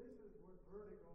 This is what vertigo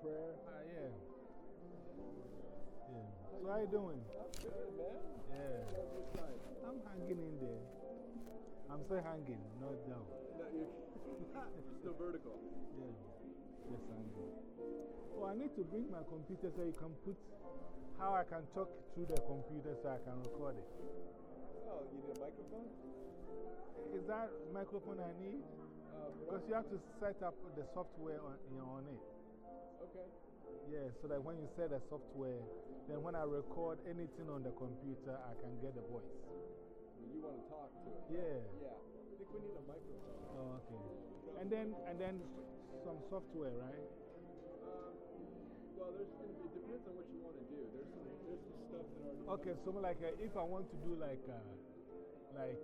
prayer. Ah, yeah. Yeah. So, how you doing? I'm good, man. Yeah. How's your time? I'm hanging in there. I'm still hanging, not down. No, you're, you're still vertical. Yeah. Just hanging. Oh, I need to bring my computer so you can put how I can talk through the computer so I can record it. Oh, you need a microphone? Is that microphone I need? Uh, Because you have to set up the software on, you know, on it. Okay. Yeah, so that when you set the software, then when I record anything on the computer, I can get the voice. You want to talk to it? Yeah. Yeah. I think we need a microphone. Oh, okay. And then, and then some software, right? Um, well, there's going to be, it depends on what you want to do. There's some, there's some stuff that already. Okay, so like uh, if I want to do like, uh, like,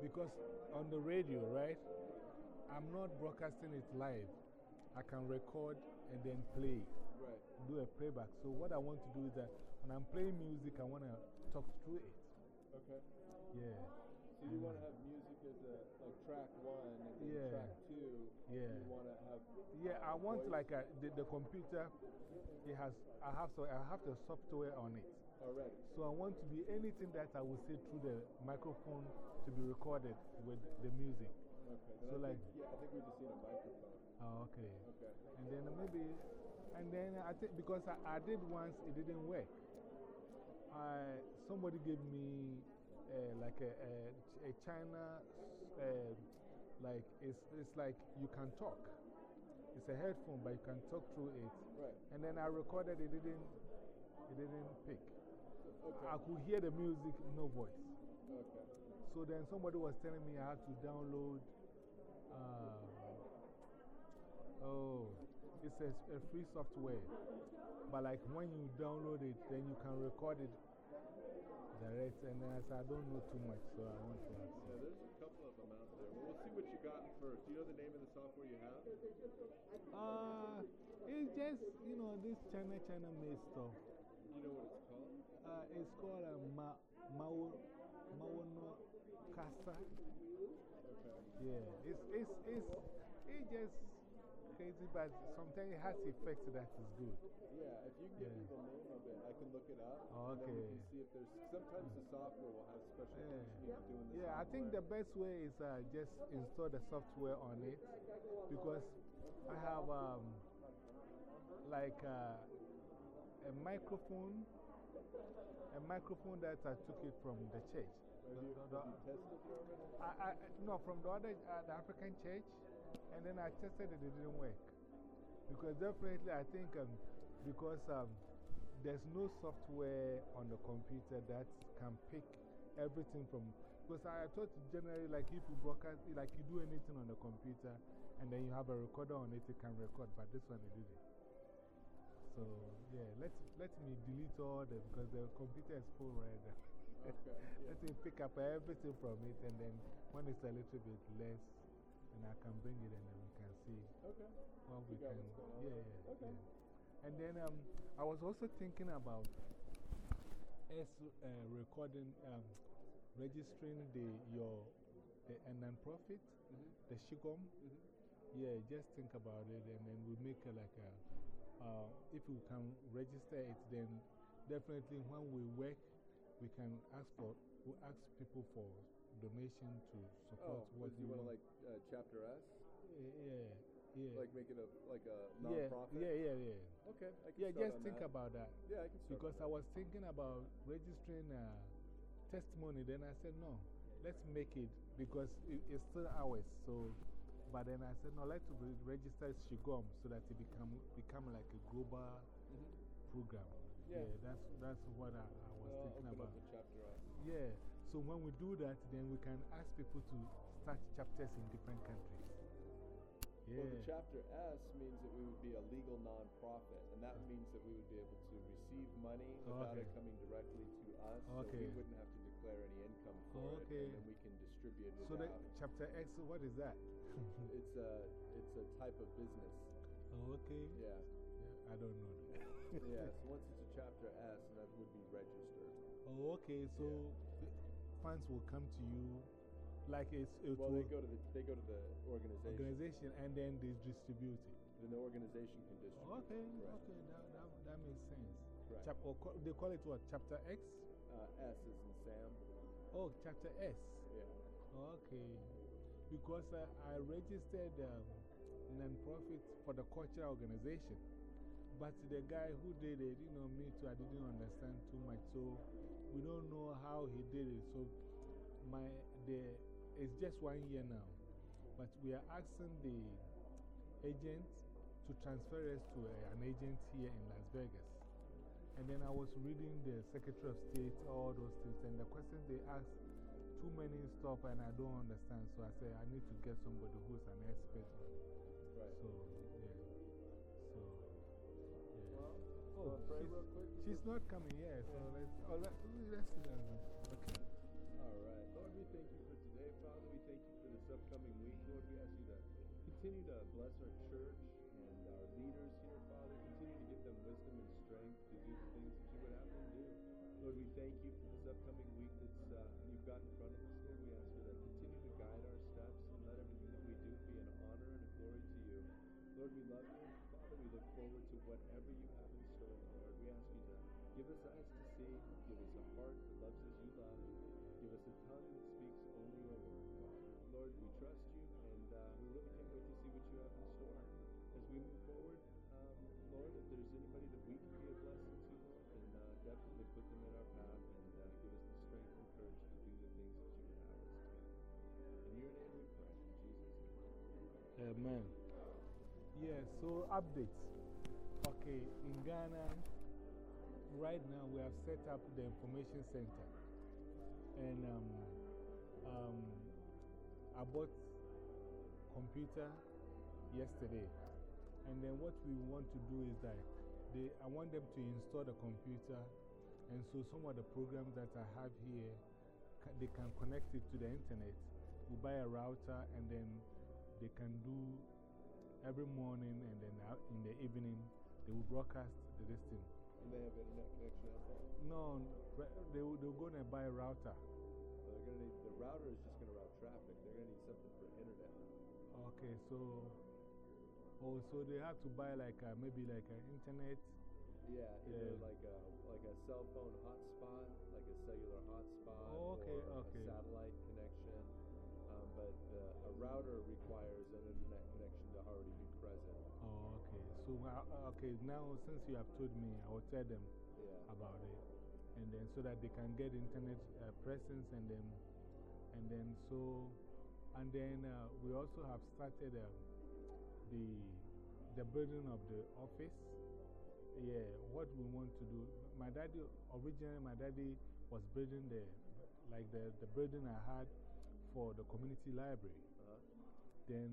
because on the radio, right? I'm not broadcasting it live. I can record and then play, Right. do a playback. So, what I want to do is that when I'm playing music, I want to talk through it. Okay. Yeah. So you want to mm. have music as a, like track one and then Yeah. track two. Yeah. You want to have. Yeah, I want voice like a, the, the computer, it has, I have, so I have the software on it. Already. So I want to be anything that I will say through the microphone to be recorded with the music. Okay. So I like- think, yeah, I think we just need a microphone. Oh, okay. Okay. And then maybe, and then I think because I, I did once, it didn't work. I, somebody gave me uh, like a, a, a China, uh, like it's, it's like you can talk. It's a headphone, but you can talk through it. Right. And then I recorded, it didn't, it didn't pick. Okay. I could hear the music, no voice. Okay. So then somebody was telling me I had to download. Oh, it's a, a free software. But like when you download it, then you can record it direct. And then I said, I don't know too much, so I want to ask Yeah, there's a couple of them out there. Well, we'll see what you got first. Do you know the name of the software you have? Uh, it's just, you know, this China, China made stuff. You know what it's called? Uh, it's called a Ma, Mao, Maono Caster. Okay. Yeah, it's, it's, it's, it's just crazy, but sometimes it has effects that is good. Yeah, if you can give me the name of it, I can look it up. Oh, And we can see if there's. Sometimes the software will have special Yeah. things you need do in the Yeah, I think the best way is uh, just install the software on it because I have um, like uh, a microphone, a microphone that I took it from the church. The- the- have you tested it already? I, I, no, from the other uh, the African church, and then I tested it, it didn't work. Because definitely, I think um, because um, there's no software on the computer that can pick everything from. Because I thought generally, like if you broadcast, like you do anything on the computer and then you have a recorder on it, it can record, but this one it didn't. So, yeah, let, let me delete all the, because the computer is full right now. Okay. Yeah. Let me pick up everything from it, and then when it's a little bit less, then I can bring it and then we can see Okay. what we can. what's going on. Yeah, yeah, Okay. yeah. And then um, I was also thinking about us uh, recording, um, registering the, your the, a non-profit, -hmm. the Shigom. -hmm. Yeah, just think about it, and then we make a, like a, uh, if we can register it, then definitely when we work, we can ask for, we ask people for donation to support Oh, what you want like uh, chapter S? Yeah, yeah. Like make it a, like a yeah, non-profit? yeah, yeah, yeah. Okay, I can Yeah, just think that. about that. Yeah, I can Because I was thinking about registering uh, testimony, then I said, no, let's make it because it, it's still ours. So, but then I said, no, let's re register Shigom so that it become, become like a global Mhm. program. Yeah. that's, that's what I, I was Well, thinking about. up the chapter S. Yeah, so when we do that, then we can ask people to start chapters in different countries. Yeah. Well, the chapter S means that we would be a legal non-profit, and that means that we would be able to receive money without Okay. it coming directly to us. So Okay. we wouldn't have to declare any income for Okay. it, and then we can distribute it so the chapter X, what is that? It's a, it's a type of business. okay. Yeah. Yeah, I don't know. that. yeah, so once it's a chapter S, and that would be registered. Oh, okay. So the funds will come to you like it's it Well, they go to the, they go to the organization. organization and then they distribute it. Then the organization can distribute. Okay, okay, that, that, that makes sense. Correct. Chap or they call it what? Chapter X? Uh, S is in Sam. Oh, chapter S. Yeah. Okay. Because uh, I registered um, non-profit for the cultural organization. But the guy who did it, you know, me too, I didn't understand too much. So we don't know how he did it. So my, the, it's just one year now. But we are asking the agent to transfer us to a- an agent here in Las Vegas. And then I was reading the Secretary of State, all those things, and the questions they asked, too many stuff, and I don't understand. So I said, I need to get somebody who's an expert. Right. So, Oh, pray she's, real quick? she's not coming yet, so let's, oh, let, let's sit down. Okay. All right. Lord, we thank you for today, Father. We thank you for this upcoming week. Lord, we ask you to continue to bless our church and our leaders Amen. Yeah, so updates. Okay, in Ghana, right now we have set up the information center. And um, um, I bought computer yesterday. And then what we want to do is that they, I want them to install the computer. And so some of the programs that I have here, they can connect it to the internet. We buy a router and then they can do every morning and then in the evening they will broadcast the this thing. And they have internet connection home. No, they, will- they're going to buy a router. So they're gonna need, the router is just going to route traffic. They're going to need something for internet. Okay, so, oh, so they have to buy like a, maybe like an internet. Yeah, either Yeah. like a like a cell phone hotspot, like a cellular hotspot, Oh, okay, or okay. a satellite connection. But uh, a router requires an internet connection to already be present. Oh, okay. So, uh, okay, now since you have told me, I will tell them Yeah. about it. And then so that they can get internet uh, presence and then, and then so, and then uh, we also have started um, the, the building of the office. Yeah, what we want to do. My daddy, originally, my daddy was building the, like the, the building I had for the community library. Uh-huh. Then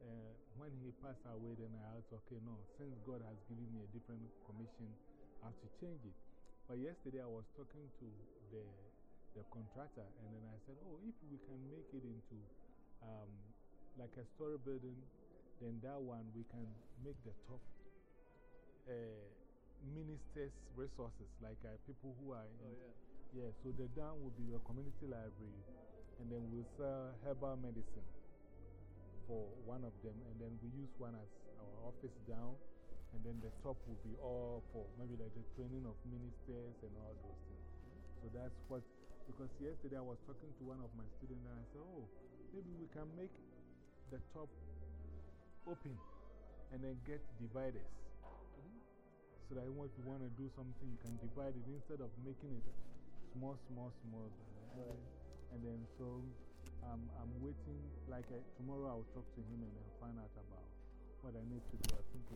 uh, when he passed away, then I asked, okay, no, since God has given me a different commission, I have to change it. But yesterday I was talking to the, the contractor, and then I said, oh, if we can make it into um, like a story building, then that one we can make the top uh, ministers' resources, like uh, people who are in, Oh yeah. yeah, so the down will be a community library, and then we'll sell herbal medicine for one of them, and then we use one as our office down, And then the top will be all for maybe like the training of ministers and all those things. So that's what, because yesterday I was talking to one of my students and I said, oh, maybe we can make the top open and then get dividers. So that if you want to do something, you can divide it instead of making it small, small, small. Right. And then so um, I'm waiting, like tomorrow I'll talk to him and then find out about what I need to do. I think.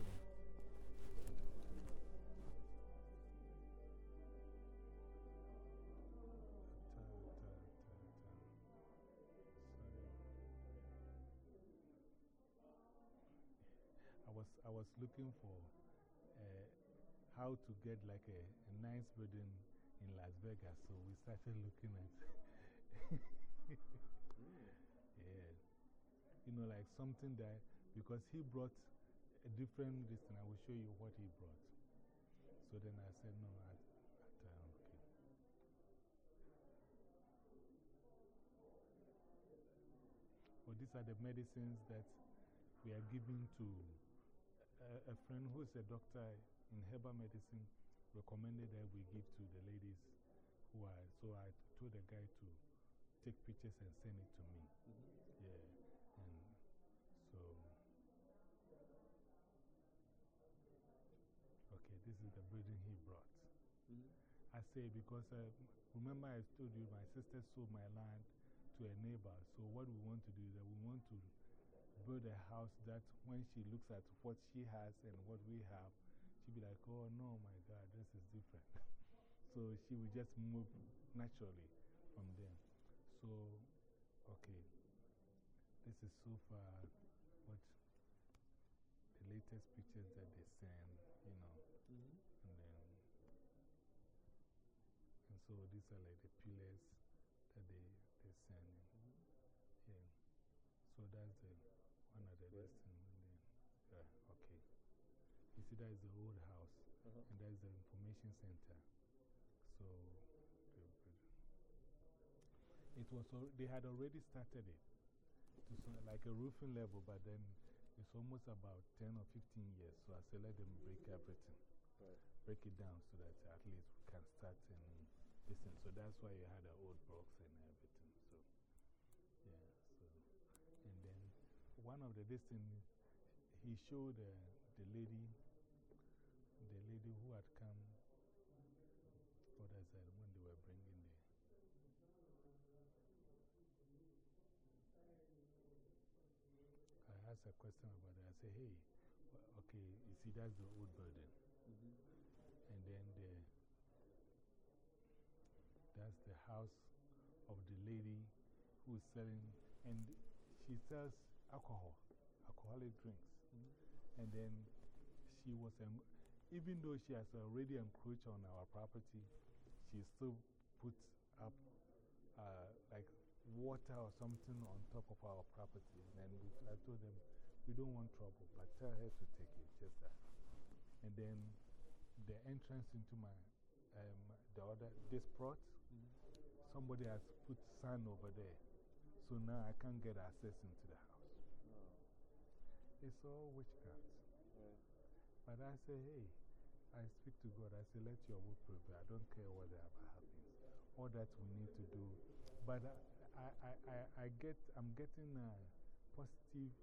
I was, I was looking for uh, how to get like a, a nice building in Las Vegas, so we started looking at. yeah. You know, like something that, because he brought a different distance, I will show you what he brought. So then I said, no, I, I okay. Well, these are the medicines that we are giving to a, a friend who is a doctor in herbal medicine recommended that we give to the ladies who are. So I told the guy to take pictures and send it to me. -hmm. Yeah. And so. Okay, this is the building he brought. -hmm. I say because uh, remember I told you my sister sold my land to a neighbor. So what we want to do is that we want to build a house that when she looks at what she has and what we have, she'll be like, oh no, my God, this is different. so she will just move naturally from there. So, okay, this is so far what the latest pictures that they send, you know. -hmm. And then, and so these are like the pillars that they, they send. -hmm. Yeah. So that's the one of the Right. listing. Yeah, okay. You see, that is the old house, -huh. and that is the information center. So, it was, they had already started it to so, like a roofing level, but then it's almost about 10 or 15 years. So I said, let them break everything, Right. break it down so that at least we can start and listen. So that's why you had the old blocks and everything. So, yeah, so, and then one of the distance, he showed uh, the lady, the lady who had come, what I said, when they were bringing the. I asked a question about it. I said, hey, okay, you see, that's the old building. -hmm. And then the, that's the house of the lady who is selling, and she sells alcohol, alcoholic drinks. -hmm. And then she was, even though she has already encroached on our property, she still puts up uh, like water or something on top of our property. And then we, I told them, we don't want trouble, but tell her to take it, just that. And then the entrance into my, um, the other, this plot, -hmm. somebody has put sand over there. So now I can't get access into the house. Oh. It's all witchcraft. But I say, hey, I speak to God. I say, let your will prevail. I don't care whatever happens. All that we need to do. But I, I, I, I get, I'm getting uh, positive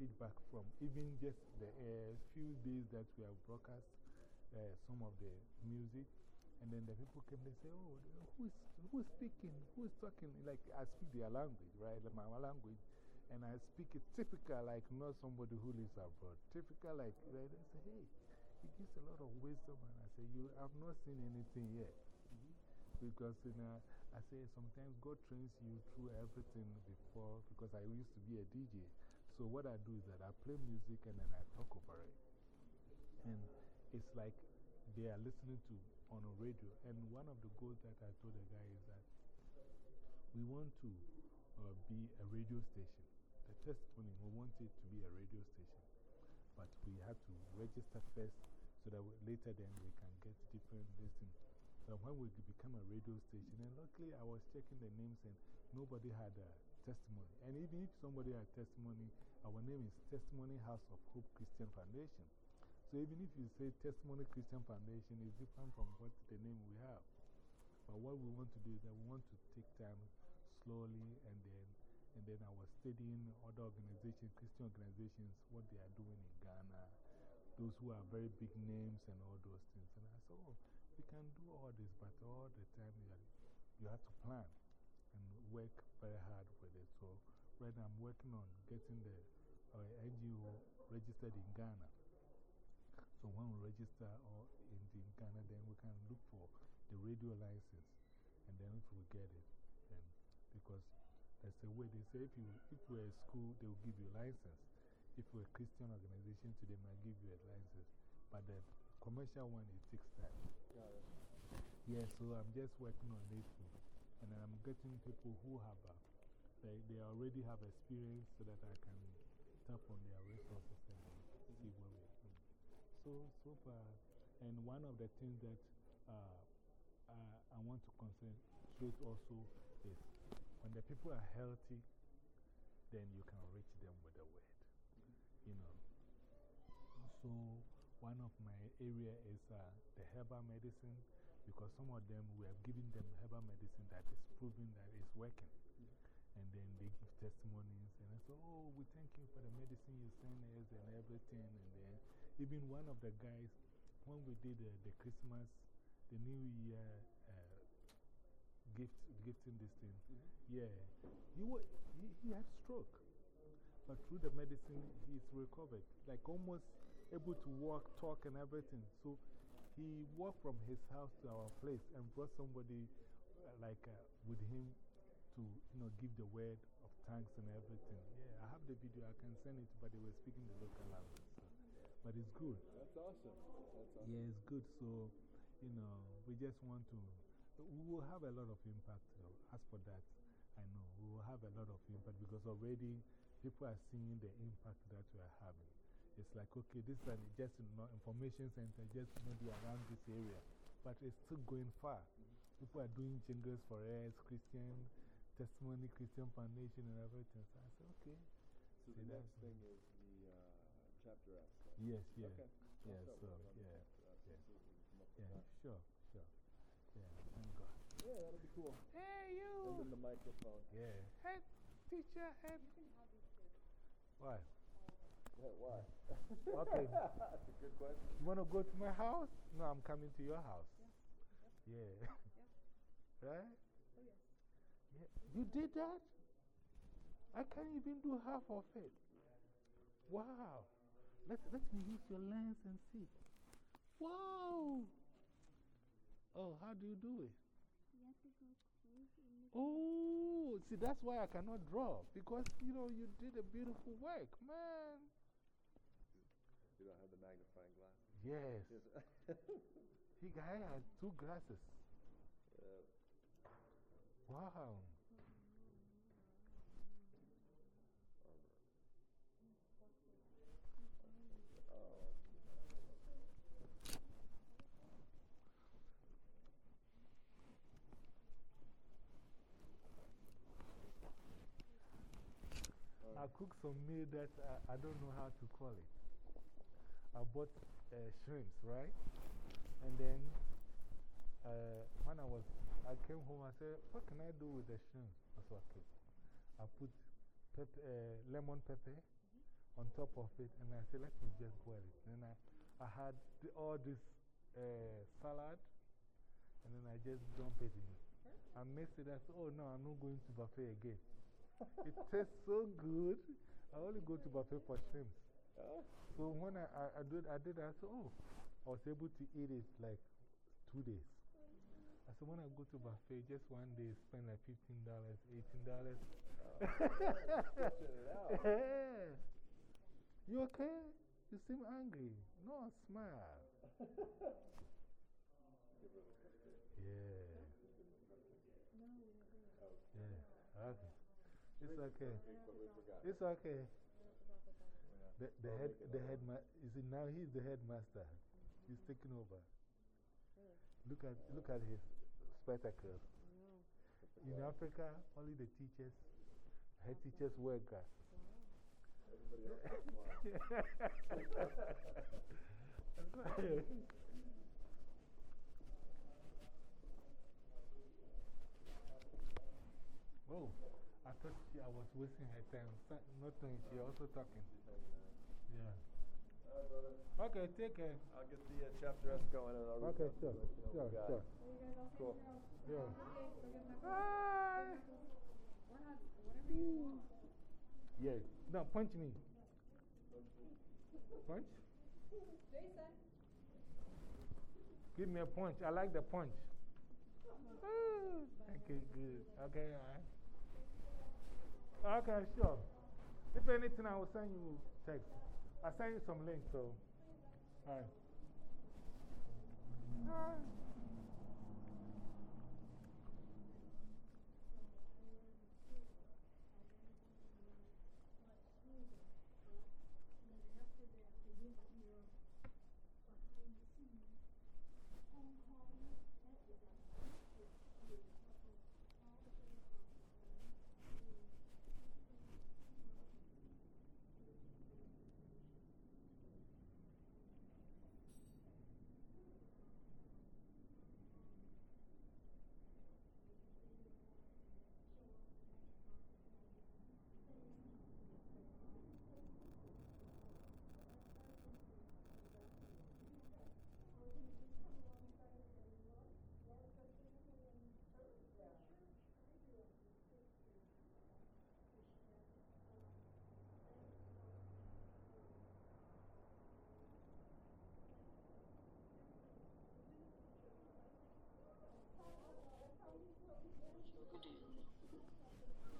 feedback from even just the uh, few days that we have broadcast uh, some of the music. And then the people came, they say, oh, who's, who's speaking? Who's talking? Like, I speak their language, right? Like my language. And I speak it typical, like not somebody who lives abroad. Typical, like, right? They say, hey, it gives a lot of wisdom. And I say, you have not seen anything yet. -hmm. Because you know, I say sometimes God trains you through everything before, because I used to be a DJ. So what I do is that I play music and then I talk over it. And it's like they are listening to on a radio. And one of the goals that I told the guy is that we want to uh, be a radio station. The testimony, we want it to be a radio station. But we have to register first so that later then we can get different listings. So when we become a radio station, and luckily I was checking the names and nobody had a testimony. And even if somebody had testimony, our name is Testimony House of Hope Christian Foundation. So even if you say Testimony Christian Foundation, it's different from what the name we have. But what we want to do is that we want to take time slowly and then, and then I was studying other organizations, Christian organizations, what they are doing in Ghana, those who are very big names and all those things. And I said, oh, we can do all this, but all the time you, you have to plan and work very hard with it. So right now I'm working on getting the NGO registered in Ghana. So when we register or in, in Ghana, then we can look for the radio license. And then if we get it, then because that's the way they say if, you, if we're a school, they will give you a license. If we're a Christian organization, to they might give you a license. But the commercial one, it takes time. Yeah, so I'm just working on this. And I'm getting people who have, uh, they, they already have experience so that I can tap on their resources and see where we are. going. So, so far, and one of the things that uh, I, I want to concentrate also is when the people are healthy, then you can reach them with the word. You know. So, one of my area is uh, the herbal medicine because some of them, we have given them herbal medicine that is proven that it's working. And then they give testimonies and I say, Oh, we thank you for the medicine you sent us and everything. And then even one of the guys, when we did uh, the Christmas, the New Year uh, gift, gifting this thing, -hmm. yeah, he, he, he had stroke. But through the medicine, he's recovered, like almost able to walk, talk, and everything. So he walked from his house to our place and brought somebody uh, like uh, with him to you know, give the word of thanks and everything. Yeah, I have the video, I can send it, but they were speaking the local language. So. But it's good. That's awesome. That's awesome. Yeah, it's good. So, you know, we just want to, we will have a lot of impact. As for that, I know we will have a lot of impact because already people are seeing the impact that we are having. It's like, okay, this is just an information center, just maybe around this area, but it's still going far. -hmm. People are doing jingles for us, Christian Testimony Christian Foundation and everything. So I said, okay. So the next thing is the uh, chapter S. Yes, yes. Okay. Yeah, so, yeah. Yeah, yeah sure, sure. Yeah, thank God. Yeah, that'll be cool. Hey, you! And then the microphone. Yeah. Hey, teacher, hey. Why? Yeah, why? okay. That's a good question. You want to go to my house? No, I'm coming to your house. Yeah. Yeah. right? Yeah. You did that? I can't even do half of it. Wow. Let, let me use your lens and see. Wow. Oh, how do you do it? Oh, see, that's why I cannot draw. Because, you know, you did a beautiful work, man. You don't have the magnifying glass? Yes. he guy has two glasses. Yeah. Wow. I cooked some meal that I, I don't know how to call it. I bought uh, shrimps, right? And then uh, when I was, I came home, I said, What can I do with the shrimps? I said, Okay. I put pepper, uh, lemon pepper on top of it, and I said, Let me just boil it. Then I, I had the, all this salad, and then I just dumped it in. I mixed it. I said, Oh no, I'm not going to buffet again it tastes so good. I only go to buffet for shrimps. So when I, I, I, did, I did, I said, oh, I was able to eat it like two days. I said, when I go to buffet, just one day, spend like $15, $18. yeah. You okay? You seem angry. No, smile. yeah. Yeah. Okay. It's okay. It's okay. The, the head, the head, you see, now he's the headmaster. He's taking over. Look at, look at his spectacles. In Africa, only the teachers, head teachers wear glasses. oh, I thought she, I was wasting her time. Nothing, she also talking. Yeah. Okay, take care. I'll get the uh, chapter S going and I'll Okay, sure. Sure, sure. Cool. Yeah. Bye. Whatever you want. Yeah. No, punch me. Punch? Jason. Give me a punch. I like the punch. Okay, good. Okay, all right. Okay, sure. If anything, I will send you text. I'll send you some links, so. All right. All right. Good evening.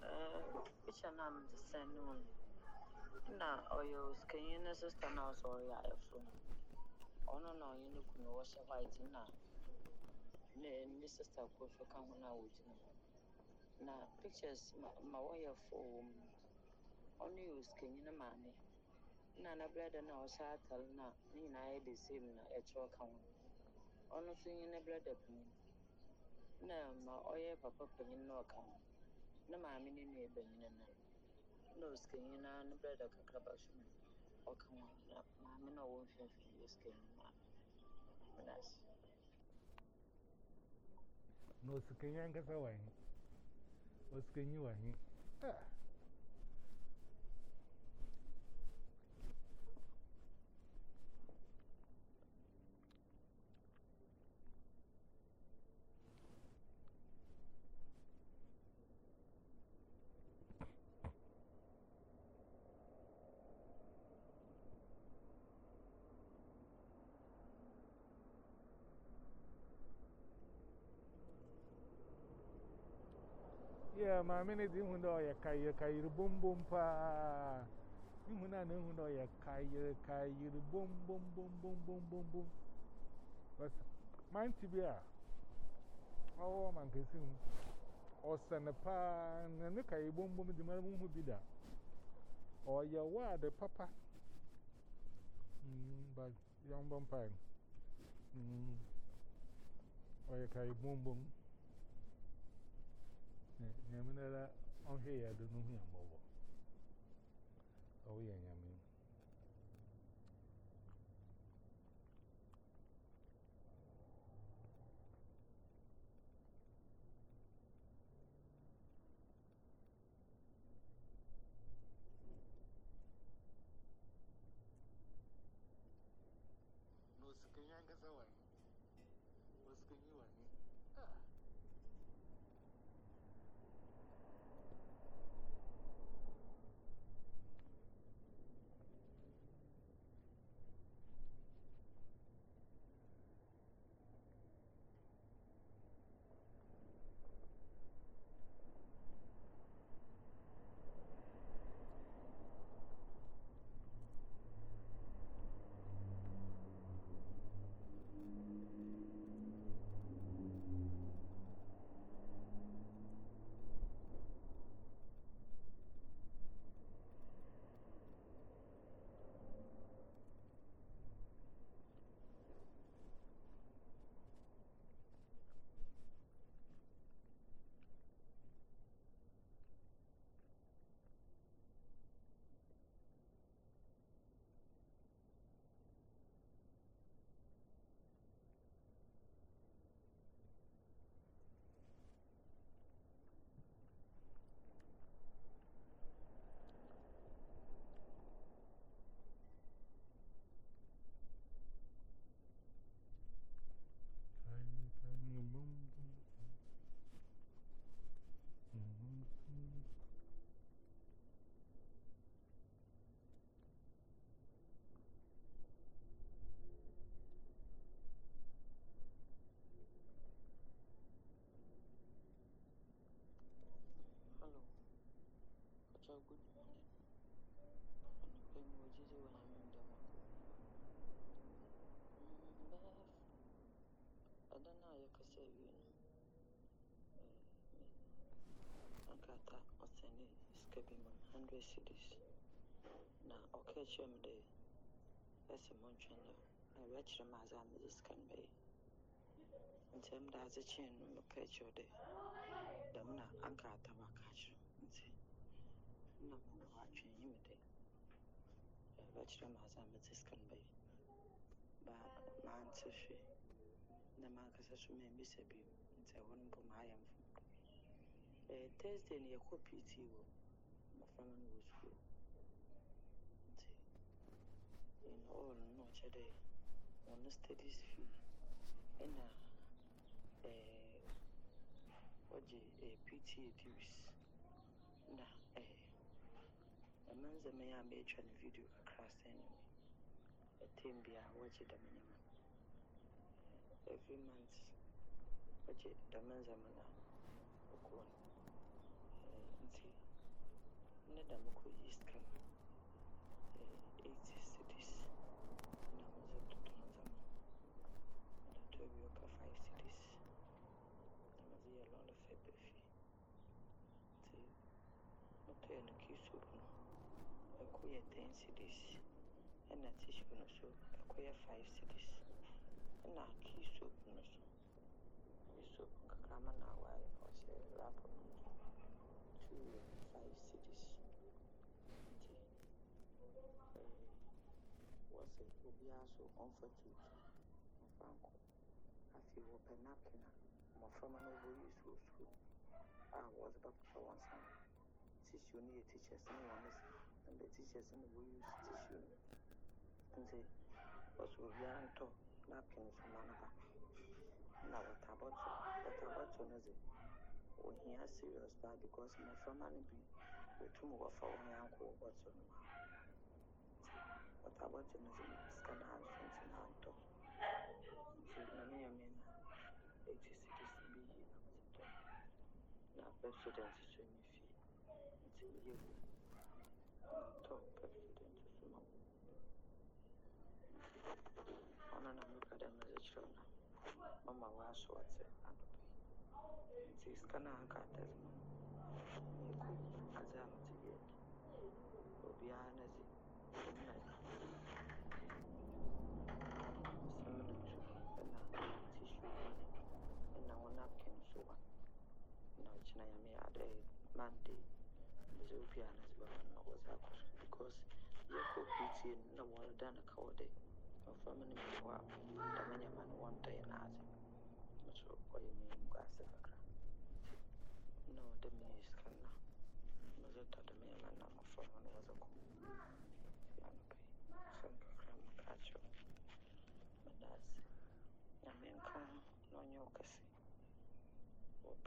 Uh, which are named the same one? Na oyo skin na sister na so ya efo. Ono na oyo no kuno wo hye white na. Na ni sister ko so ka ho na wo gyina. Na pictures ma ma wo ya fo wo mu. Ono yo skin na maame. Na na brother na o sha atal na ni na ye the same na e cho ka ho. Ono so yin na brother pin. na ma ɔyɛ papa panyin na ɔka ho na maame ne nua banyin no nose skin nyinaa ne brɛda kakraba so mu ɔka ho ahera maame na ɔwɔ mfimfini nose skin no maame meda ase na osikanyi ankasa wɔ he osikanyi wɔ he ah. Yeah, my minute in window, ya kaya kaya boom boom pa. In window, no window, ya kaya kaya boom boom boom boom boom boom boom. But mine to be a oh, man, can see. Or send a pan and look at boom boom, the man who be there. Or your word, the papa. But young bumpire. Or ya kaya boom boom. Nyamina on here, I don't know him over. Oh, yeah, suka bi min 100 cedis na okechem da esemonchen na ewechiri m azụ amụzụ skanmei nti m da azụ chin m kecho da da m na aka ataba kachiri nti nna m wachin yi m da ewechiri m azụ amụzụ skanmei ba ma ntị fi na ma nkasa so ma mbisa nti ɛwɔ no mpo ma ayɛ thursday no yɛkɔ pt wɔ mu performing with school. In all, no chede, on studies fee, and a a PTA dues. Na a a man's a mayor made a video enemy. A team be a watch minimum. Every month, oje the man's a man. Nti na da muka yi scan eight cities na mazo tutun zama to biyo ka five cities na mazo ya lọrọ fẹbẹ fi ti mọtò yẹn no kii sopu no ẹkọ yẹ ten cities ẹna tissue no so ẹkọ yẹ cities ẹna kii sopu no so kii sopu kakrama na awa yẹ na ọsẹ wrap no cities wɔse obiara so ɔmfa tuutu ɔmfa nkɔ afei wɔpɛ napkin a mmɔframma no wɔuse wɔ sukuu a wɔdze bɛpepa wɔn nsa ho tissue no yɛ teachers ne wɔn se ɛnna teachers no wɔuse tissue no nti wɔse obiara ntɔ napkin so ma no ba na water bottle water bottle no dze ohia serious paa because mmɔframma no bi wɔtum wɔfa wɔn yanko wɔ bottle no mu wataabaachi kan aansuun sin haantoo namni yameen beeksisi keessa biyyi namatti tolu naaf ibsu dansichanii fi itti yeroo tokko ibsu dansisu ma'a. Ona namni kadhame jechuun mamma waa so'atse kan dhufe. Insis kana akkaataa jiru. Na nyame adɛ monday obiara ne dze bɛma no na wɔdze akɔ so because yɛkɔ PTA no na no ka wɔ dɛ mmɔframma no bi wɔ hɔ a dɛm nneɛma no wɔntɔe no adze na ɔwɔ dɛ menya sika no na medze tɔ dɛm nneɛma no na mmɔframma no wɔdze kɔ fie anɔpa yi asɛm kakra meka akyerɛ wo na wo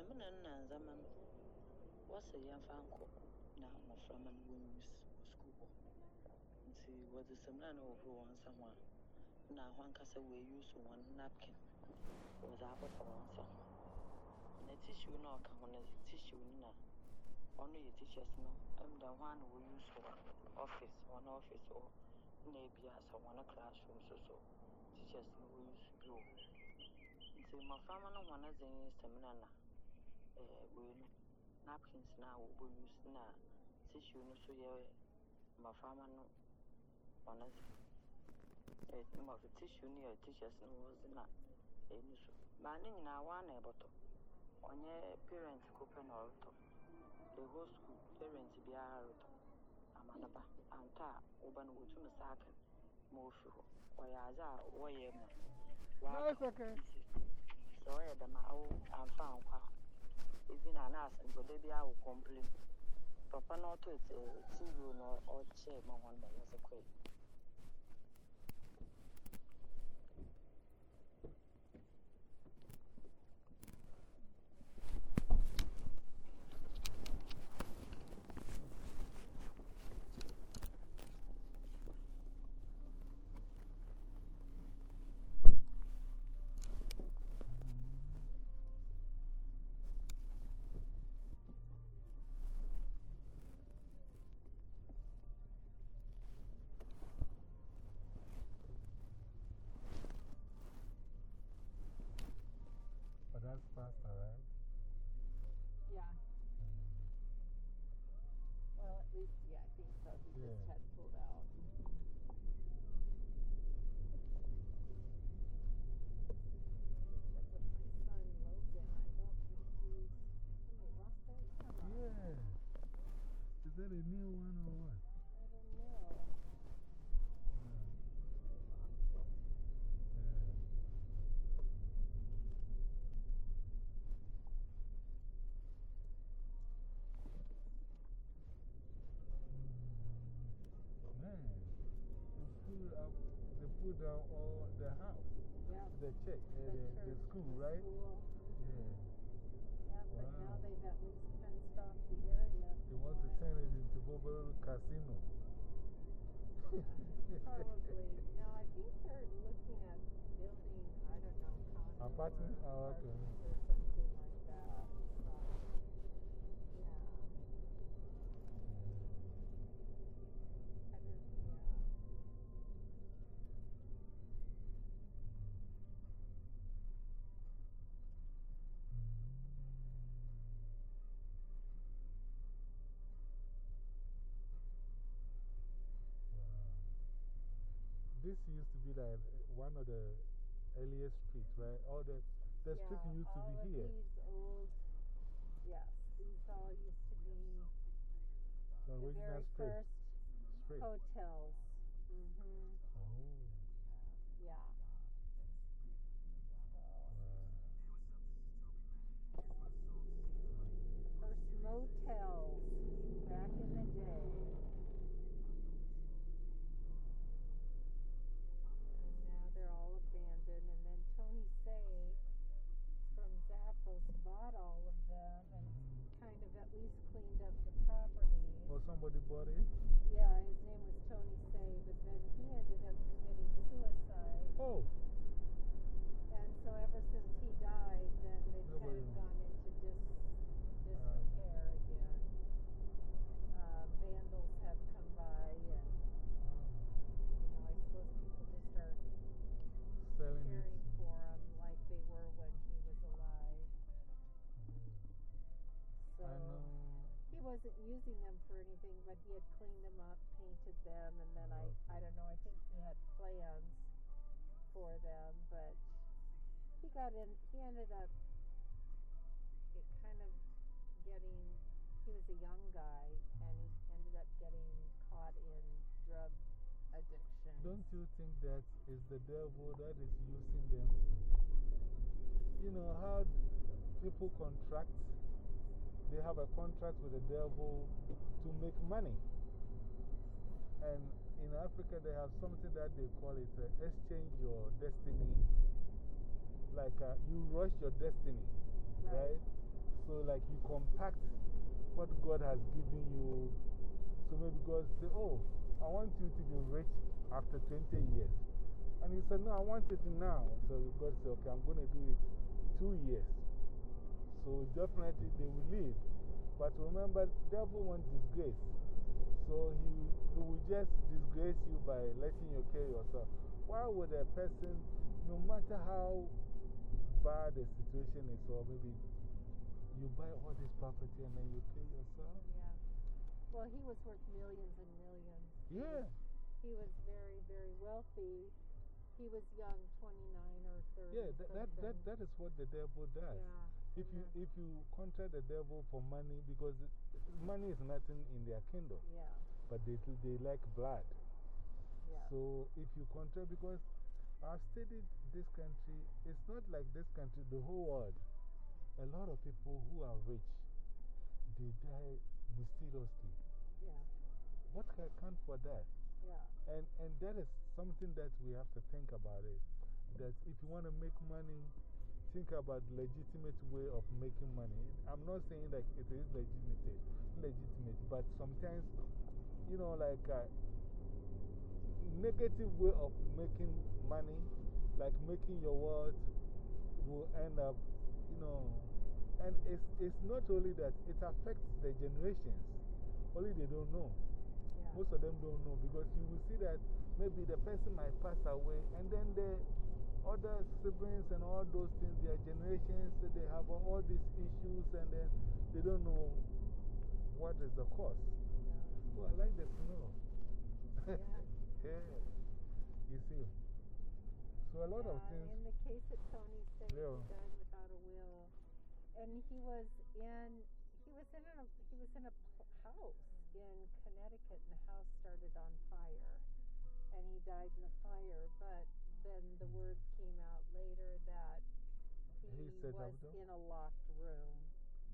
Eh, Semina Nanzama, what's a young fanco now, my from and women's school. See, what the Semina over one someone. Now, one can say we use one napkin. Was apple for one song. And the tissue no come on a tissue now. Only your teachers know. I'm the one who use for office, one office or maybe as a one classroom so so. Teachers know we use glue. nti mmɔframma no wɔn adze nye seminar na no napkins na wɔbɔ use na tissue no nso yɛ mmɔframma no adze. Ɛɛ mmɔfra tissue no yɛ teachers no wɔn dze na ɛno so. Maa ne nyinaa wɔn ana ɛbɔtɔ? Ɔnyɛ parent ko pɛ na ɔretɔ. The whole school parent biara retɔ. Ama ne ba. Antɔ a wɔba no wɔtum saake ma ofi hɔ. Ɔyɛ adze a wɔyɛ it's okay. sɛ ɔyɛ dɛm a wo amfa ankɔ a ebi na na asɛmpɔda bi awo kɔmplem papa no ɔtɔ tv no ɔkyɛɛ ma wɔn na ɛyɛ sɛ kɔɛ that's faster, right? Yeah. Mm-hmm. Well, at least, yeah, I think so. He Yeah. just had pulled out. Except with my son Logan, I don't think he's, somebody lost that camera. Yeah. Is that a new one or what? I don't know. Yeah. Man, they pulled up, pulled down all the house, Yeah. the church, uh, The the, the school, right? school. Yeah. Yeah, but now they've at least fenced off the area. They want to turn it into Bobo Casino. Probably. No, I think they're looking at building, I don't know, condos Apartment? Oh, okay. This used to be like one of the earliest streets, right? All the, the street Yeah, used to be here. These old, yes, these all used to be The the very street. first street. hotels. Mm-hmm. Oh. Yeah. The first motels back in the day. And now they're all abandoned. And then Tony Hsieh from Zappos bought all of them and kind of at least cleaned up the properties. Oh, somebody bought it? Yeah, his name was Tony Hsieh, but then he ended up committing suicide. Oh. And so ever since he died, then they've kind Nobody- of gone into dis, disrepair again. Uh, vandals have come by, and you know, I suppose people just start Selling it. caring for him like they were when he was alive. So I know. he wasn't using them for anything, but he had cleaned them up, painted them, and then I, mm-hmm. I don't know, I think he had plans for them, but he got in, he ended up it kind of getting, he was a young guy, and he ended up getting caught in drug addiction. Don't you think that is the devil that is using them? You know how people contract? Have a contract with the devil to make money. And in Africa, they have something that they call it uh, exchange your destiny. Like uh, you rush your destiny. Right. right? So, like, you compact what God has given you. So, maybe God say, Oh, I want you to be rich after 20 years. And you said, No, I want it now. So, God said, Okay, I'm going to do it two years. So, definitely they will leave. But remember, the devil wants disgrace. So, he, he will just disgrace you by letting you kill yourself. Why would a person, no matter how bad the situation is, or maybe you buy all this property and then you kill yourself? Yeah. Well, he was worth millions and millions. Yeah. He was very, very wealthy. He was young, 29 or 30. Yeah, that, that, that, that is what the devil does. Yeah. If you, mm. if you contract the devil for money, because money is nothing in their kingdom, Yeah. but they, they like blood. Yeah. So if you contract, because I've studied this country, it's not like this country, the whole world. A lot of people who are rich, they die mysteriously. Yeah. What can account for that? Yeah. And, and that is something that we have to think about it. That if you want to make money, think about legitimate way of making money. I'm not saying that it is legitimate, legitimate but sometimes, you know, like uh, negative way of making money, like making your wealth, will end up, you know, and it's, it's not only that, it affects the generations. Only they don't know. Yeah. Most of them don't know because you will see that maybe the person might pass away and then the other siblings and all those things, their generations, they have all these issues and then they don't know what is the cause. Oh, I like the snow. Yeah. yeah. You see. So a lot of Yeah, things. In the case that Tony said, Yeah. he died without a will. And he was in, he was in a, he was in a house in Connecticut and the house started on fire. And he died in the fire, but then the word came out later that he, He was in a locked room.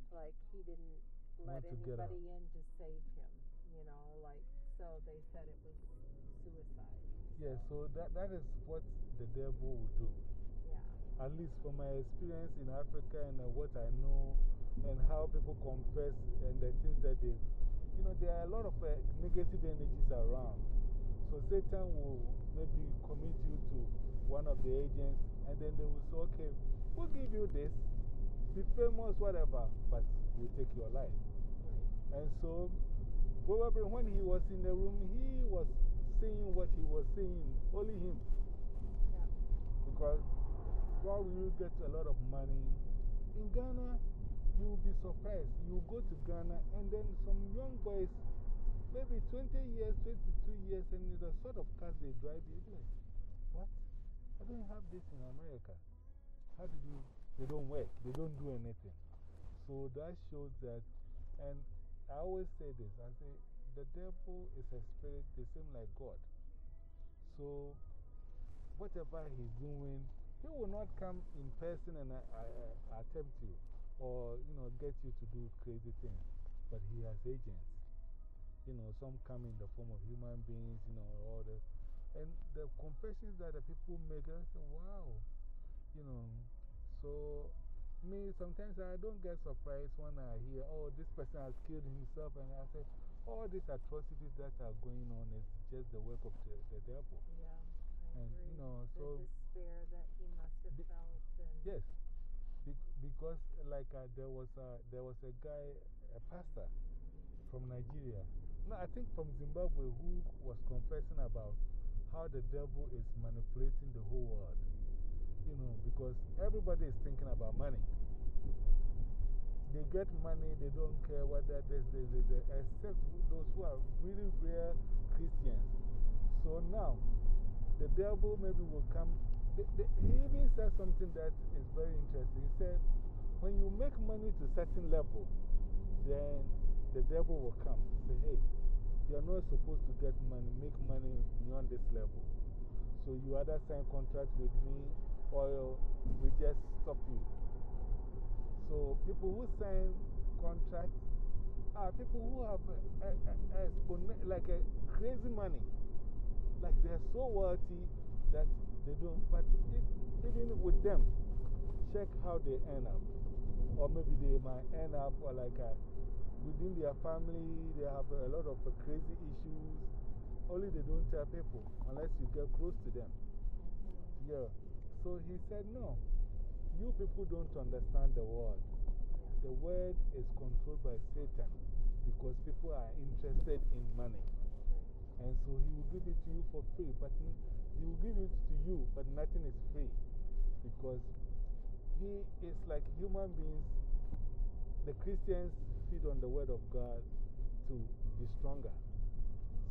Like he didn't let anybody in to save him, you know, like, so they said it was suicide. Yeah, so that, that is what the devil will do. Yeah. At least from my experience in Africa and uh, what I know and how people confess and the things that they, you know, there are a lot of uh, negative energies around. So Satan will maybe commit you to one of the agents and then they will say, okay, we'll give you this, be famous, whatever, but we'll take your life. Right. And so, probably when he was in the room, he was saying what he was saying, only him. Yeah. Because why will you get a lot of money? In Ghana, you will be surprised. You go to Ghana, and then some young boys, maybe 20 years, 22 years, and the sort of cars they drive, you be like? I don't have this in America. How did you? They don't work, they don't do anything. So that shows that, and I always say this I say, the devil is a spirit, the same like God. So, whatever he's doing, he will not come in person and uh, uh, attempt you or you know, get you to do crazy things. But he has agents. You know, some come in the form of human beings, you know, all the. And the confessions that the people make, I say, wow. You know, so me, sometimes I don't get surprised when I hear, oh, this person has killed himself. And I say, all these atrocities that are going on is just the work of the, the devil. Yeah, I And, agree. you know, the so- despair that he must have Be- felt. Yes. Be because, like, uh, there, was a, there was a guy, a pastor from Nigeria. No, I think from Zimbabwe, who was confessing about how the devil is manipulating the whole world. You know, because everybody is thinking about money. They get money, they don't care whether this, this, this, this, except those who are really real Christians. So now, the devil maybe will come. The, the, he even said something that is very interesting. He said, when you make money to a certain level, then the devil will come say, hey, you're not supposed to get money, make money beyond this level. So you either sign contract with me or we just stop you. So people who sign contracts are people who have a, a, a, like a crazy money. Like they're so wealthy that they don't. But if, even with them, check how they end up. Or maybe they might end up or like a, within their family, they have a lot of uh, crazy issues. Only they don't tell people unless you get close to them. Yeah. So he said, No, you people don't understand the word. The word is controlled by Satan because people are interested in money. And so he will give it to you for free, but he will give it to you, but nothing is free because he is like human beings. The Christians feed on the word of God to be stronger.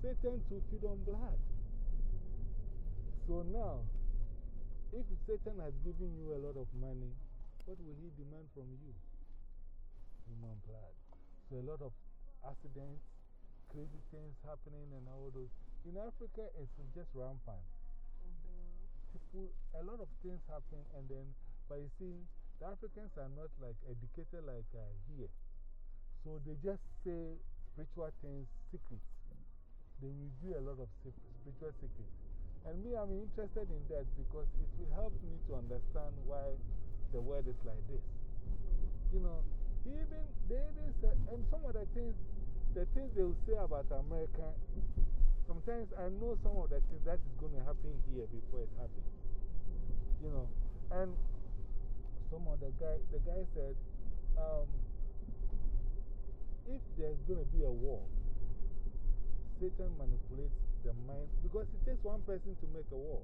Satan to feed on blood. So now, if Satan has given you a lot of money, what will he demand from you? Human blood. So a lot of accidents, crazy things happening and all those. In Africa, it's just rampant. -hmm. People, a lot of things happen and then, but you see, the Africans are not like educated like uh, here. So they just say spiritual things, secrets. They reveal a lot of spiritual secrets. And me, I'm interested in that because it will help me to understand why the world is like this. You know, even, they even said, and some of the things, the things they will say about America, sometimes I know some of the things that is going to happen here before it happens. You know, and some of the guy, the guy said, um, if there's going to be a war, Satan manipulates the mind because it takes one person to make a war.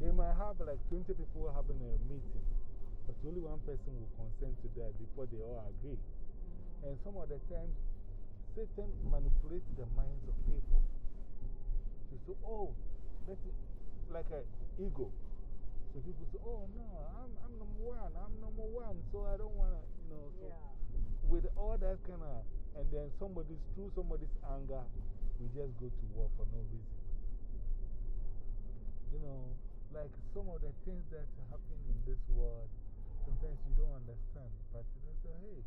They might have like 20 people having a meeting, but only one person will consent to that before they all agree. Mm-hmm. And some of the times, Satan manipulates the minds of people. To say, oh, that's like an ego. So people say, oh, no, I'm, I'm number one, I'm number one, so I don't want to, you know. So Yeah. with all that kind of, and then somebody's, through somebody's anger, we just go to war for no reason. You know, like some of the things that happen in this world, sometimes you don't understand, but they say, hey,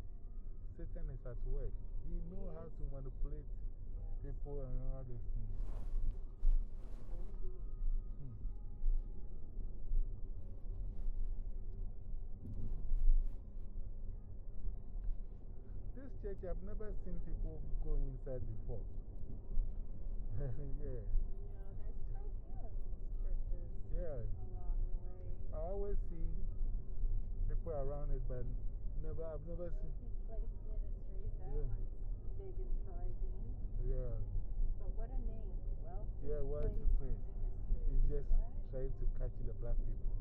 Satan is at work. He knows how to manipulate people and all these things. This church, I've never seen people go inside before. yeah. Yeah, there's quite a few of these churches Yeah. along the way. I always see people around it, but never, I've never seen. Place Ministries, that Yeah. one's big and thriving. Yeah. But what a name. Well, Yeah, what to play? Ministries. He's just What? trying to catch the black people.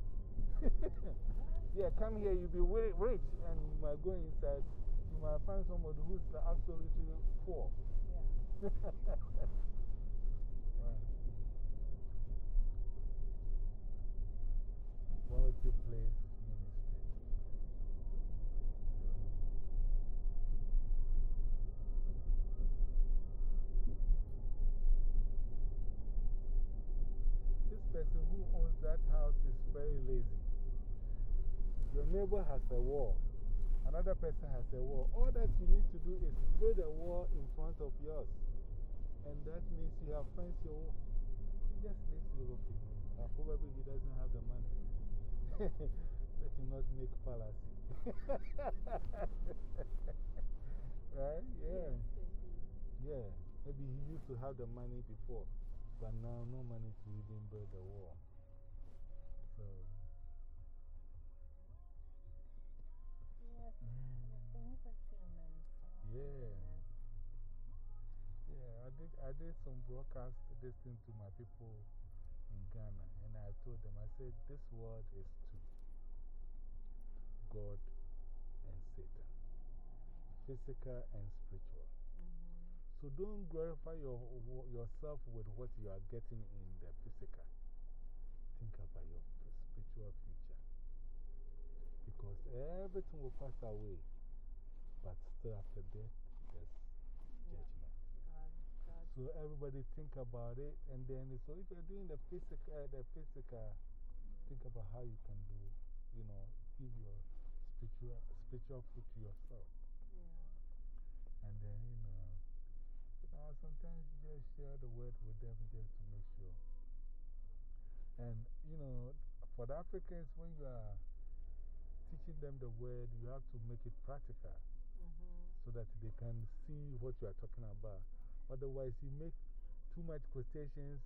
yeah, come here, you'll be rich, and you might go inside. You might find somebody who's absolutely poor. Yeah. Right. Multi-place ministry. This person who owns that house is very lazy. Your neighbor has a wall. Another person has a wall. All that you need to do is build a wall in front of yours. And that means you have fenced your wall. He just lives Europe. Uh, probably he doesn't have the money. Let him not make fallacy. right? Yeah. Yeah. Maybe he used to have the money before, but now no money to even build the wall. Yeah. Yeah, I did, I did some broadcast this thing to my people in Ghana, and I told them, I said, this world is two God and Satan, physical and spiritual. -hmm. So don't glorify your, yourself with what you are getting in the physical. Think about your spiritual future. Because everything will pass away, but still after death, there's judgment. God, God. So everybody think about it, and then, so if you're doing the physical, uh, the physical, think about how you can do, you know, give your spiritual, spiritual food to yourself. Yeah. And then, you know, you know, sometimes you just share the word with them just to make sure. And, you know, for the Africans, when you are teaching them the word, you have to make it practical. So that they can see what you are talking about. Otherwise, you make too much quotations.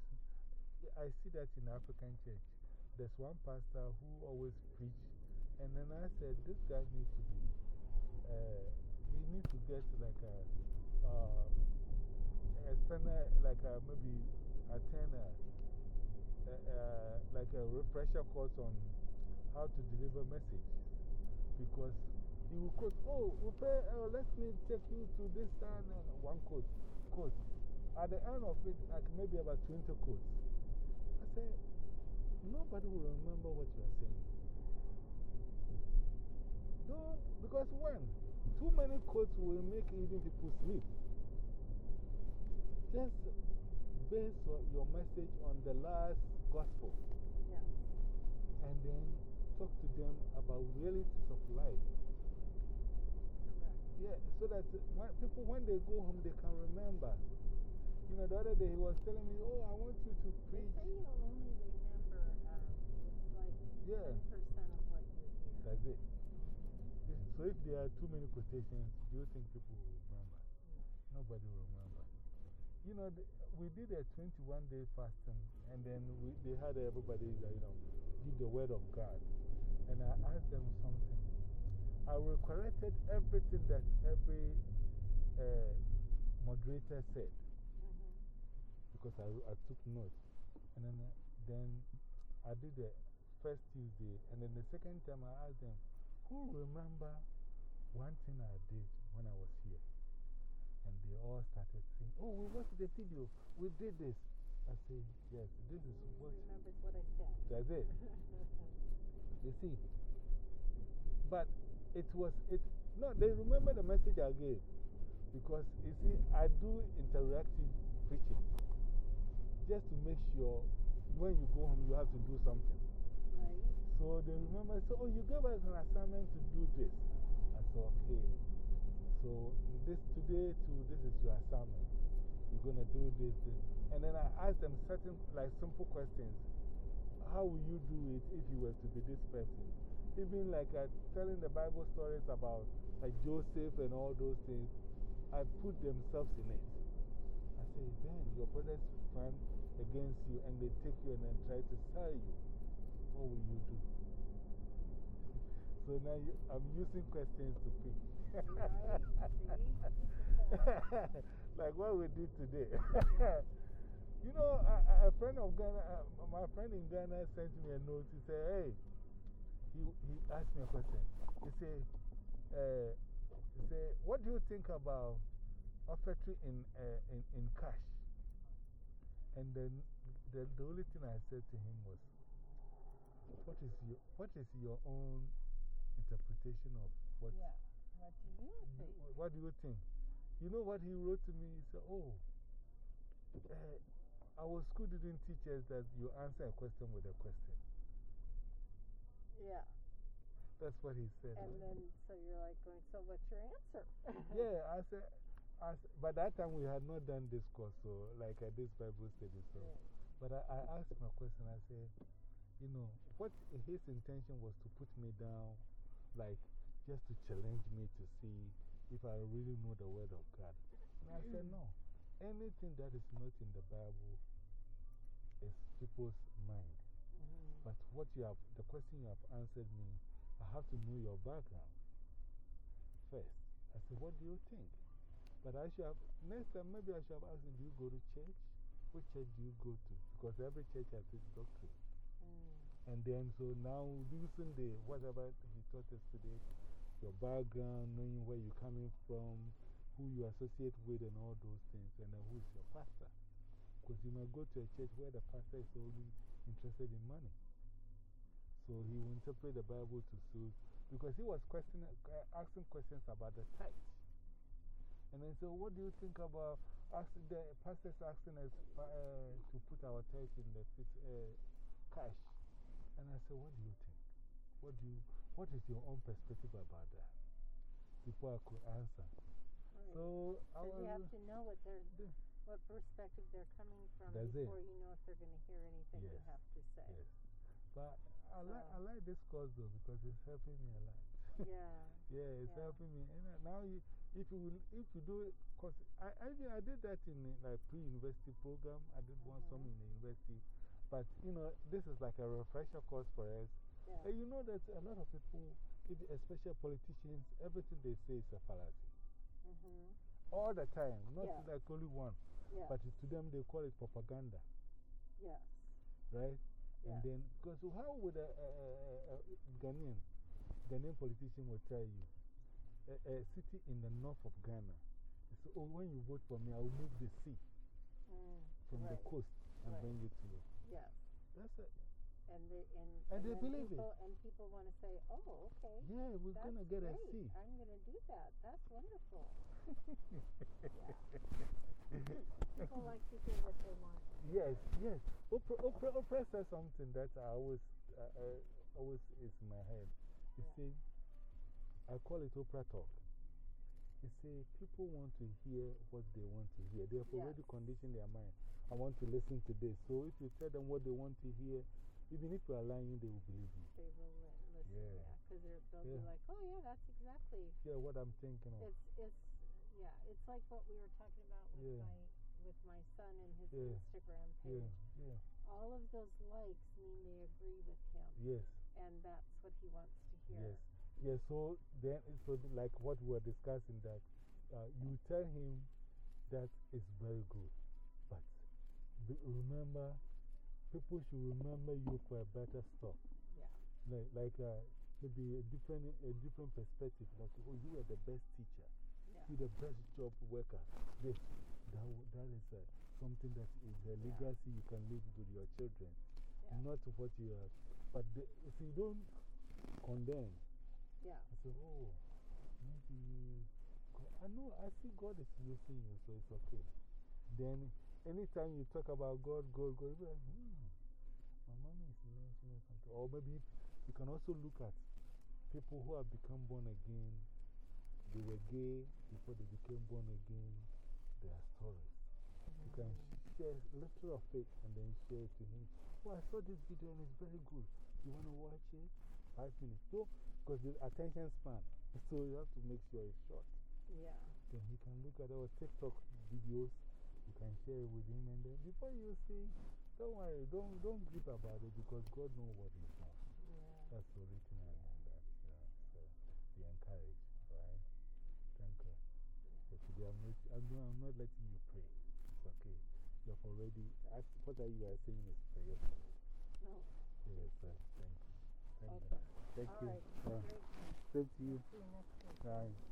I see that in African church. There's one pastor who always preach, and then I said, This guy needs to be, uh, he needs to get like a, uh, a standard, like a, maybe attend a, uh, like a refresher course on how to deliver messages. Because will quote, oh, uh, let me take you to this time and one quote, quote. At the end of it, like maybe about 20 quotes. I said, nobody will remember what you are saying. Don't, because one, too many quotes will make even people sleep. Just base your message on the last gospel. Yeah. And then talk to them about realities of life. Yeah, so that when, people, when they go home, they can remember. You know, the other day he was telling me, Oh, I want you to They preach. say you'll only remember um, like Yeah. 10% of what you hear. That's it. So if there are too many quotations, do you think people will remember? Nobody will remember. You know, the, we did a 21 day fasting, and then we, they had everybody, you know, give the word of God. And I asked them something. I recollected everything that every uh, moderator said -hmm. because I, I took notes. And then, then I did the first Tuesday, and then the second time I asked them, who remember one thing I did when I was here? And they all started saying, Oh, we watched the video, we did this. I said, Yes, this is what. Remembers what I said. That's it. You see? But it was, it, no, they remember the message I gave. Because, you see, I do interactive preaching. Just to make sure when you go home, you have to do something. right? So they remember, so, oh, you gave us an assignment to do this. I said, okay. So this today, too, this is your assignment. You're going to do this, this. And then I asked them certain, like, simple questions. How will you do it if you were to be this person? Even like telling the Bible stories about like Joseph and all those things, I put themselves in it. I say, Ben, your brothers plan against you and they take you and then try to sell you. What will you do? So now you, I'm using questions to preach. like what we did today. you know, a, a friend of Ghana, uh, my friend in Ghana sent me a note. He said, Hey, he, he asked me a question. He said, uh, he said, What do you think about offertory in, uh, in, in cash? And then the, the only thing I said to him was, what is, your, what is your own interpretation of what? Yeah. What do you think? What do you think? You know what he wrote to me? He said, Oh, uh, our school didn't teach us that you answer a question with a question. Yeah. That's what he said. And then, so you're like going, so what's your answer? yeah, I said, I said, but that time we had not done this course, so like uh, this Bible study. So, but I, I asked him a question. I said, you know, what his intention was to put me down, like just to challenge me to see if I really know the Word of God. And I said, no. Anything that is not in the Bible is people's mind. But what you have, the question you have answered me, I have to know your background first. I said, What do you think? But I should have, next time, maybe I should have asked Do you go to church? Which church do you go to? Because every church has its doctrine. Mm. And then, so now, using the whatever he taught us today, your background, knowing where you're coming from, who you associate with, and all those things, and then who is your pastor. Because you might go to a church where the pastor is only interested in money. So he will interpret the Bible to suit, because he was questioning, asking questions about the tithe. And then, so what do you think about asking the pastors asking us uh, to put our tithe in the uh, cash? And I said, What do you think? What, do you, what is your own perspective about that? Before I could answer. Right. So, I was. you have to know what, they're, what perspective they're coming from That's it. before you know if they're going to hear anything you have to say. Yes. But I, like, I like this course though because it's helping me a lot. Yeah. yeah, it's Yeah. helping me. And now, you, if, you will, if you do it, because I, I, I did that in like pre university program, I did one some -hmm. in the university. But you know, this is like a refresher course for us. Yeah. And you know that a lot of people, especially politicians, everything they say is a fallacy. -hmm. All the time, not Yeah. like only one. Yeah. But to them, they call it propaganda, yes. right? And Yeah. then, because how would a, a, a, Ghanaian, Ghanaian politician will tell you, a, a city in the north of Ghana, so, oh, when you vote for me, I will move the sea Mm, from the coast and Right. bring it to you. Yes. That's it. And, they, and, And they then believe it. people, And people want to say, oh, okay. Yeah, we're going to get great. a sea. I'm going to do that. That's wonderful. People like to hear what they want. Yes, yes. Oprah, Oprah, Oprah said something that I always, uh, uh, always is in my head. You Yeah. see, I call it Oprah talk. You see, people want to hear what they want to hear. They have already conditioned their mind. I want to listen to this. So if you tell them what they want to hear, even if you are lying, they will believe you. They will listen, Yeah. yeah. Because they'll Yeah. be like, oh, yeah, that's exactly. Yeah, what I'm thinking of. It's, it's, yeah, it's like what we were talking about with, Yeah. my, with my son and his Yeah. Instagram page. yeah, All of those likes mean they agree with him. yes, And that's what he wants to hear. yes. Yeah, so then, so like what we were discussing, that uh, you tell him that is very good. But remember, people should remember you for a better stuff. Yeah. Like, like uh, maybe a different, a different perspective. Like, oh, you are the best teacher. Yeah. You're the best job worker. This, that, that is uh, something that is a legacy you can leave with your children. Not what you are. But the, if you don't condemn, Yeah. I say, oh, maybe. God, I know, I see God is using you, so it's okay. Then, anytime you talk about God, God, God, you'll be like, hmm, my mommy is mentioning something. Or maybe you can also look at people who have become born again. They were gay before they became born again. You can share a little of it and then share it to him. Oh, I saw this video and it's very good. You want to watch it? Five minutes. So, because the attention span. So you have to make sure it's short. Yeah. Then he can look at our TikTok videos. You can share it with him. And then before you see, don't worry, don't, don't grip about it because God knows what he's doing. Yeah. That's the written and all that. Yeah. So be encouraged, right? Thank you. So today I'm not, I'm not, letting you pray. It's okay. You have already, asked, what are you are saying is prayerful. No. Yes, sir. Thank you. Thank Okay. you. Thank All you. right. Yeah. Great. Same to you. See you. Bye.